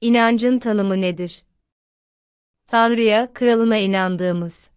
İnancın tanımı nedir? Tanrı'ya, kralına inandığımız.